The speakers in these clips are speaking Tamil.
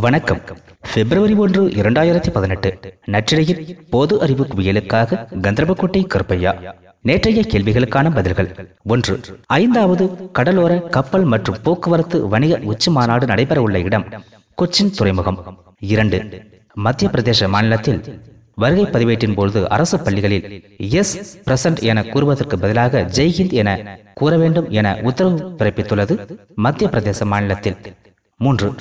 வணக்கம். பிப்ரவரி ஒன்று இரண்டாயிரத்தி பதினெட்டு. நற்றிடையில் பொது அறிவு குவியலுக்காக கந்தர்போட்டை கருப்பையா. நேற்றைய கேள்விகளுக்கான பதில்கள். ஒன்று ஐந்தாவது கடலோர கப்பல் மற்றும் போக்குவரத்து வணிக உச்சி மாநாடு நடைபெறவுள்ள இடம் கொச்சின் துறைமுகம். இரண்டு மத்திய பிரதேச மாநிலத்தில் வருகை பதிவேட்டின் போது அரசு பள்ளிகளில் எஸ் பிரசன்ட் என கூறுவதற்கு பதிலாக ஜெய்ஹிந்த் என கூற வேண்டும் என உத்தரவு பிறப்பித்துள்ளது மத்திய பிரதேச மாநிலத்தில். மூன்று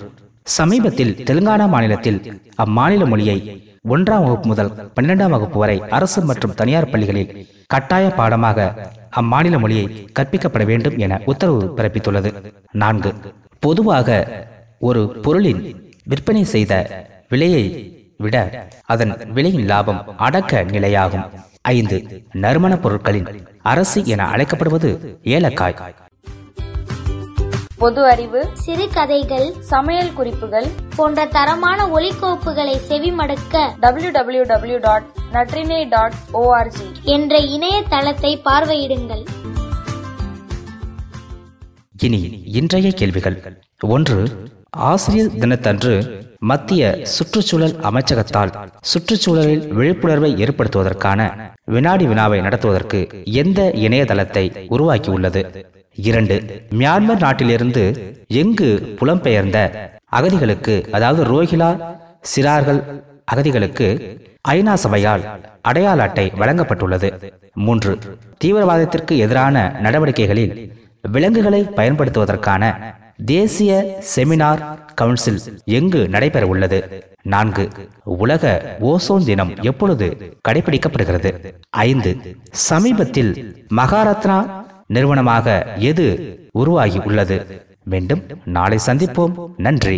சமீபத்தில் தெலுங்கானா மாநிலத்தில் அம்மாநில மொழியை ஒன்றாம் வகுப்பு முதல் பன்னிரெண்டாம் வகுப்பு வரை அரசு மற்றும் தனியார் பள்ளிகளில் கட்டாய பாடமாக அம்மாநில மொழியை கற்பிக்கப்பட வேண்டும் என உத்தரவு பிறப்பித்துள்ளது. நான்கு. பொதுவாக ஒரு பொருளின் விற்பனை செய்த விலையை விட அதன் விலையின் லாபம் அடக்க நிலையாகும். ஐந்து. நறுமண பொருட்களின் அரசு என அழைக்கப்படுவது ஏலக்காய். பொது அறிவு சிறுகதைகள் சமையல் குறிப்புகள் போன்ற தரமான ஒலிக்கோப்புகளை செவிமடுக்க W W W dot Natrinai dot O R G என்ற இணையதளத்தை பார்வையிடுங்கள். இனி இன்றைய கேள்விகள். ஒன்று ஆசிரியர் தினத்தன்று மத்திய சுற்றுச்சூழல் அமைச்சகத்தால் சுற்றுச்சூழலில் விழிப்புணர்வை ஏற்படுத்துவதற்கான வினாடி வினாவை நடத்துவதற்கு எந்த இணையதளத்தை உருவாக்கியுள்ளது? இரண்டு. மியான்மர் நாட்டிலிருந்து எங்கு புலம்பெயர்ந்த அகதிகளுக்கு அதாவது ரோஹிலா சிறார்கள் அகதிகளுக்கு ஐநா சபையால் அடையாள அட்டை வழங்கப்பட்டுள்ளது. மூன்று. தீவிரவாதத்திற்கு எதிரான நடவடிக்கைகளில் விலங்குகளை பயன்படுத்துவதற்கான தேசிய செமினார் கவுன்சில் எங்கு நடைபெற உள்ளது நான்கு. உலக ஓசோன் தினம் எப்பொழுது கடைபிடிக்கப்படுகிறது? ஐந்து. சமீபத்தில் மகாரத்னா நிறுவனமாக எது உருவாகி உள்ளது மீண்டும் நாளை சந்திப்போம். நன்றி.